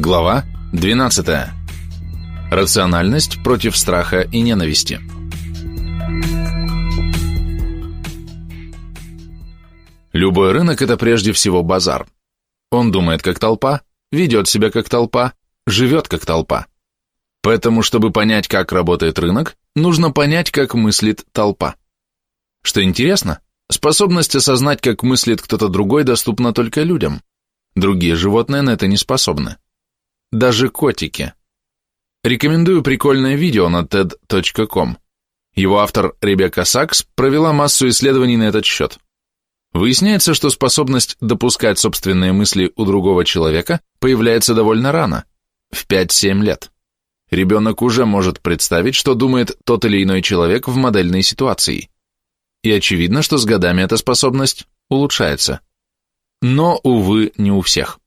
Глава 12. Рациональность против страха и ненависти. Любой рынок – это прежде всего базар. Он думает как толпа, ведет себя как толпа, живет как толпа. Поэтому, чтобы понять, как работает рынок, нужно понять, как мыслит толпа. Что интересно, способность осознать, как мыслит кто-то другой, доступна только людям. Другие животные на это не способны даже котики. Рекомендую прикольное видео на TED.com. Его автор Ребекка Сакс провела массу исследований на этот счет. Выясняется, что способность допускать собственные мысли у другого человека появляется довольно рано, в 5-7 лет. Ребенок уже может представить, что думает тот или иной человек в модельной ситуации. И очевидно, что с годами эта способность улучшается. Но, увы, не у всех.